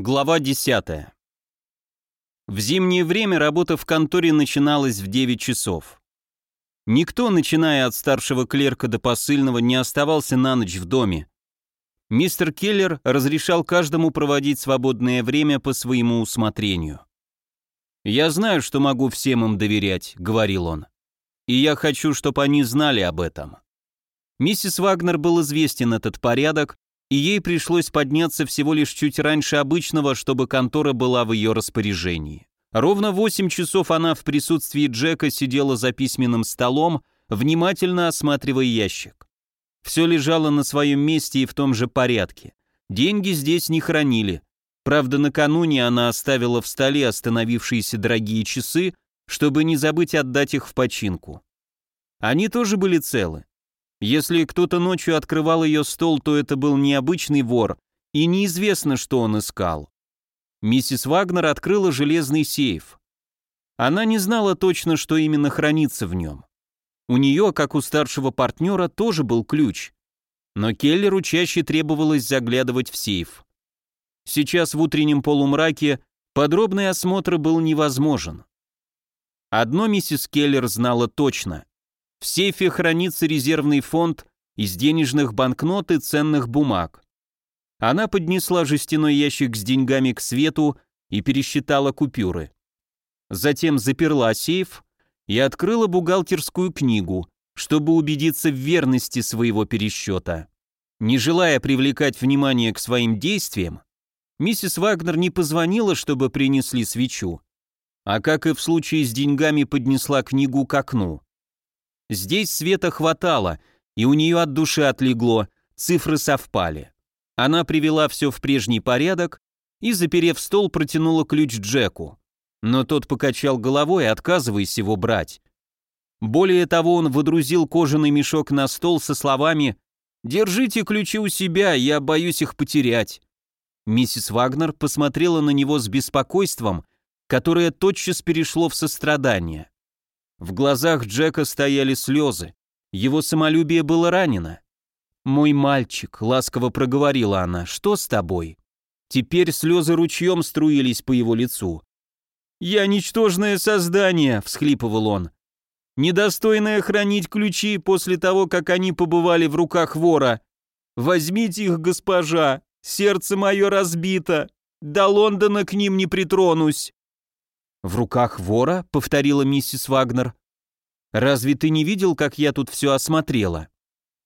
Глава 10. В зимнее время работа в конторе начиналась в 9 часов. Никто, начиная от старшего клерка до посыльного, не оставался на ночь в доме. Мистер Келлер разрешал каждому проводить свободное время по своему усмотрению. «Я знаю, что могу всем им доверять», — говорил он. «И я хочу, чтобы они знали об этом». Миссис Вагнер был известен этот порядок, и ей пришлось подняться всего лишь чуть раньше обычного, чтобы контора была в ее распоряжении. Ровно 8 часов она в присутствии Джека сидела за письменным столом, внимательно осматривая ящик. Все лежало на своем месте и в том же порядке. Деньги здесь не хранили. Правда, накануне она оставила в столе остановившиеся дорогие часы, чтобы не забыть отдать их в починку. Они тоже были целы. Если кто-то ночью открывал ее стол, то это был необычный вор, и неизвестно, что он искал. Миссис Вагнер открыла железный сейф. Она не знала точно, что именно хранится в нем. У нее, как у старшего партнера, тоже был ключ. Но Келлеру чаще требовалось заглядывать в сейф. Сейчас в утреннем полумраке подробный осмотр был невозможен. Одно миссис Келлер знала точно. В сейфе хранится резервный фонд из денежных банкнот и ценных бумаг. Она поднесла жестяной ящик с деньгами к свету и пересчитала купюры. Затем заперла сейф и открыла бухгалтерскую книгу, чтобы убедиться в верности своего пересчета. Не желая привлекать внимание к своим действиям, миссис Вагнер не позвонила, чтобы принесли свечу, а как и в случае с деньгами поднесла книгу к окну. Здесь света хватало, и у нее от души отлегло, цифры совпали. Она привела все в прежний порядок и, заперев стол, протянула ключ Джеку. Но тот покачал головой, отказываясь его брать. Более того, он водрузил кожаный мешок на стол со словами «Держите ключи у себя, я боюсь их потерять». Миссис Вагнер посмотрела на него с беспокойством, которое тотчас перешло в сострадание. В глазах Джека стояли слезы. Его самолюбие было ранено. «Мой мальчик», — ласково проговорила она, — «что с тобой?» Теперь слезы ручьем струились по его лицу. «Я ничтожное создание», — всхлипывал он. «Недостойное хранить ключи после того, как они побывали в руках вора. Возьмите их, госпожа, сердце мое разбито, до Лондона к ним не притронусь». «В руках вора?» — повторила миссис Вагнер. «Разве ты не видел, как я тут все осмотрела?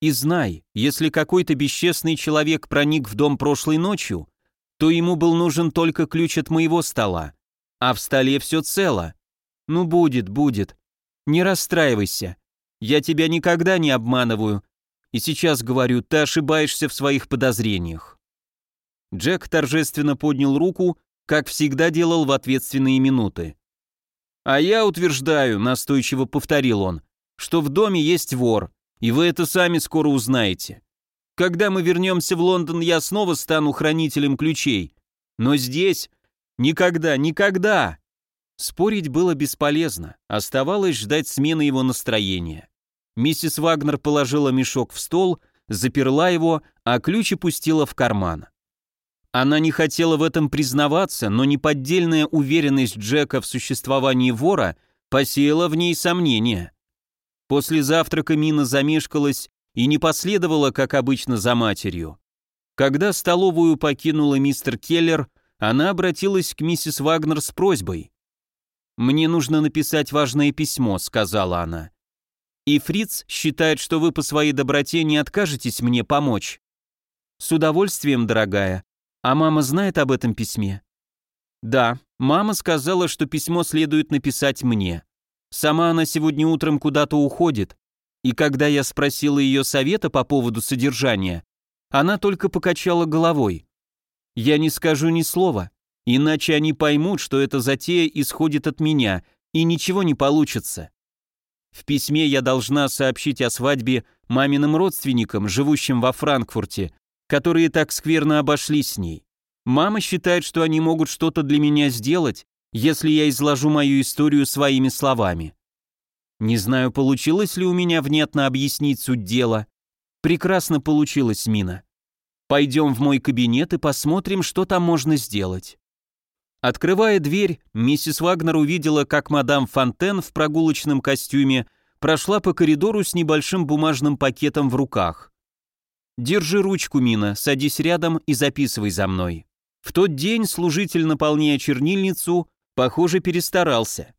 И знай, если какой-то бесчестный человек проник в дом прошлой ночью, то ему был нужен только ключ от моего стола, а в столе все цело. Ну будет, будет. Не расстраивайся. Я тебя никогда не обманываю. И сейчас говорю, ты ошибаешься в своих подозрениях». Джек торжественно поднял руку как всегда делал в ответственные минуты. «А я утверждаю», — настойчиво повторил он, «что в доме есть вор, и вы это сами скоро узнаете. Когда мы вернемся в Лондон, я снова стану хранителем ключей. Но здесь... Никогда, никогда!» Спорить было бесполезно, оставалось ждать смены его настроения. Миссис Вагнер положила мешок в стол, заперла его, а ключ опустила в карман. Она не хотела в этом признаваться, но неподдельная уверенность Джека в существовании вора посеяла в ней сомнения. После завтрака Мина замешкалась и не последовала, как обычно, за матерью. Когда столовую покинула мистер Келлер, она обратилась к миссис Вагнер с просьбой. «Мне нужно написать важное письмо», — сказала она. «И Фриц считает, что вы по своей доброте не откажетесь мне помочь». «С удовольствием, дорогая. А мама знает об этом письме? Да, мама сказала, что письмо следует написать мне. Сама она сегодня утром куда-то уходит, и когда я спросила ее совета по поводу содержания, она только покачала головой. Я не скажу ни слова, иначе они поймут, что эта затея исходит от меня, и ничего не получится. В письме я должна сообщить о свадьбе маминым родственникам, живущим во Франкфурте, которые так скверно обошлись с ней. Мама считает, что они могут что-то для меня сделать, если я изложу мою историю своими словами. Не знаю, получилось ли у меня внятно объяснить суть дела. Прекрасно получилось, Мина. Пойдем в мой кабинет и посмотрим, что там можно сделать». Открывая дверь, миссис Вагнер увидела, как мадам Фонтен в прогулочном костюме прошла по коридору с небольшим бумажным пакетом в руках. «Держи ручку, Мина, садись рядом и записывай за мной». В тот день служитель, наполняя чернильницу, похоже, перестарался.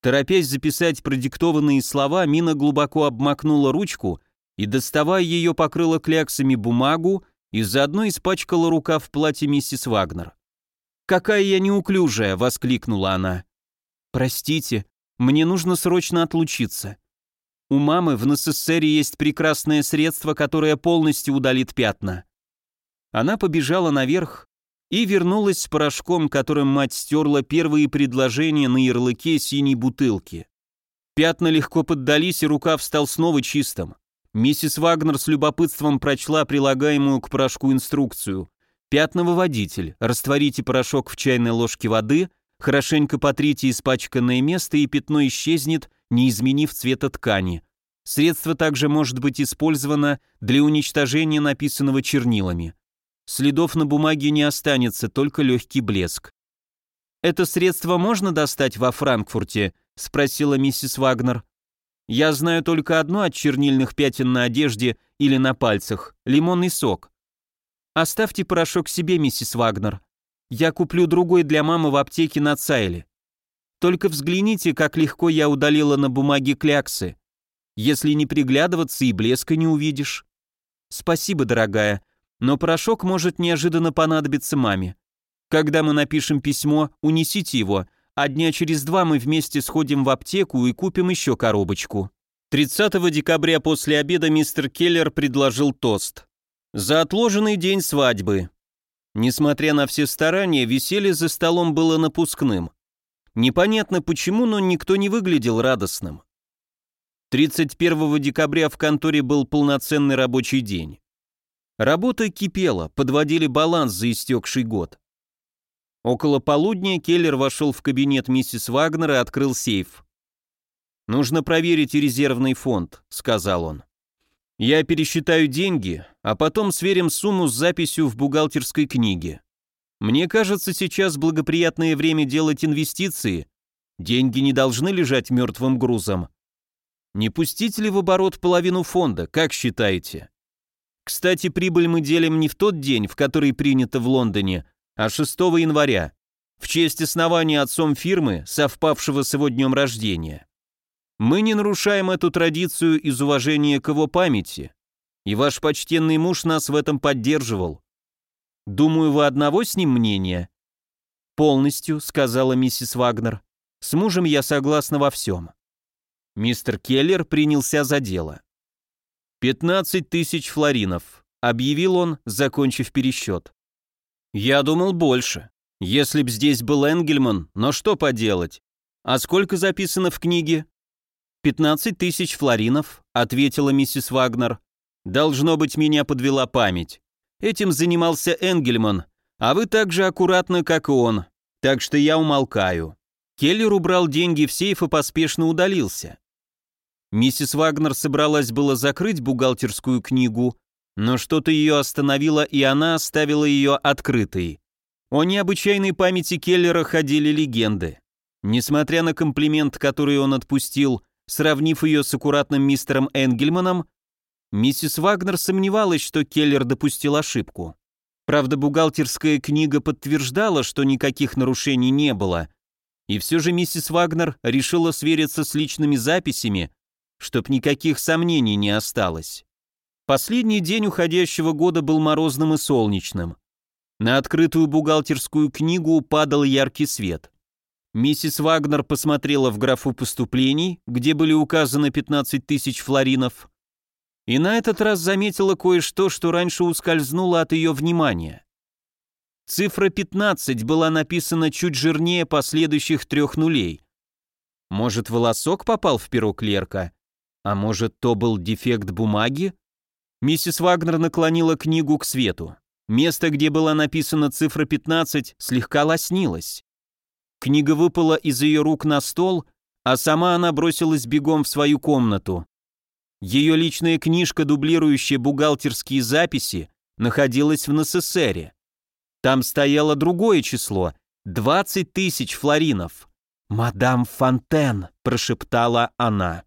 Торопясь записать продиктованные слова, Мина глубоко обмакнула ручку и, доставая ее, покрыла кляксами бумагу и заодно испачкала рука в платье миссис Вагнер. «Какая я неуклюжая!» — воскликнула она. «Простите, мне нужно срочно отлучиться. У мамы в НССР есть прекрасное средство, которое полностью удалит пятна». Она побежала наверх и вернулась с порошком, которым мать стерла первые предложения на ярлыке синей бутылки. Пятна легко поддались, и рукав стал снова чистым. Миссис Вагнер с любопытством прочла прилагаемую к порошку инструкцию. Пятновыводитель. Растворите порошок в чайной ложке воды, хорошенько потрите испачканное место, и пятно исчезнет, не изменив цвета ткани. Средство также может быть использовано для уничтожения написанного чернилами. Следов на бумаге не останется, только легкий блеск. «Это средство можно достать во Франкфурте?» — спросила миссис Вагнер. «Я знаю только одно от чернильных пятен на одежде или на пальцах — лимонный сок. Оставьте порошок себе, миссис Вагнер. Я куплю другой для мамы в аптеке на Цайле. Только взгляните, как легко я удалила на бумаге кляксы. Если не приглядываться, и блеска не увидишь. Спасибо, дорогая, но порошок может неожиданно понадобиться маме. Когда мы напишем письмо, унесите его, а дня через два мы вместе сходим в аптеку и купим еще коробочку. 30 декабря после обеда мистер Келлер предложил тост. За отложенный день свадьбы. Несмотря на все старания, веселье за столом было напускным. Непонятно почему, но никто не выглядел радостным. 31 декабря в конторе был полноценный рабочий день. Работа кипела, подводили баланс за истекший год. Около полудня Келлер вошел в кабинет миссис Вагнер и открыл сейф. «Нужно проверить резервный фонд», — сказал он. Я пересчитаю деньги, а потом сверим сумму с записью в бухгалтерской книге. Мне кажется, сейчас благоприятное время делать инвестиции. Деньги не должны лежать мертвым грузом. Не пустить ли в оборот половину фонда, как считаете? Кстати, прибыль мы делим не в тот день, в который принято в Лондоне, а 6 января, в честь основания отцом фирмы, совпавшего с его днем рождения. Мы не нарушаем эту традицию из уважения к его памяти, и ваш почтенный муж нас в этом поддерживал. Думаю, вы одного с ним мнения?» «Полностью», — сказала миссис Вагнер. «С мужем я согласна во всем». Мистер Келлер принялся за дело. «Пятнадцать тысяч флоринов», — объявил он, закончив пересчет. «Я думал больше. Если б здесь был Энгельман, но что поделать? А сколько записано в книге?» «Пятнадцать тысяч флоринов», — ответила миссис Вагнер. «Должно быть, меня подвела память. Этим занимался Энгельман, а вы так же аккуратно, как и он, так что я умолкаю». Келлер убрал деньги в сейф и поспешно удалился. Миссис Вагнер собралась было закрыть бухгалтерскую книгу, но что-то ее остановило, и она оставила ее открытой. О необычайной памяти Келлера ходили легенды. Несмотря на комплимент, который он отпустил, Сравнив ее с аккуратным мистером Энгельманом, миссис Вагнер сомневалась, что Келлер допустил ошибку. Правда, бухгалтерская книга подтверждала, что никаких нарушений не было, и все же миссис Вагнер решила свериться с личными записями, чтоб никаких сомнений не осталось. Последний день уходящего года был морозным и солнечным. На открытую бухгалтерскую книгу падал яркий свет. Миссис Вагнер посмотрела в графу поступлений, где были указаны 15 тысяч флоринов, и на этот раз заметила кое-что, что раньше ускользнуло от ее внимания. Цифра 15 была написана чуть жирнее последующих трех нулей. Может, волосок попал в перо клерка? А может, то был дефект бумаги? Миссис Вагнер наклонила книгу к свету. Место, где была написана цифра 15, слегка лоснилось. Книга выпала из ее рук на стол, а сама она бросилась бегом в свою комнату. Ее личная книжка, дублирующая бухгалтерские записи, находилась в НССРе. Там стояло другое число — 20 тысяч флоринов. «Мадам Фонтен», — прошептала она.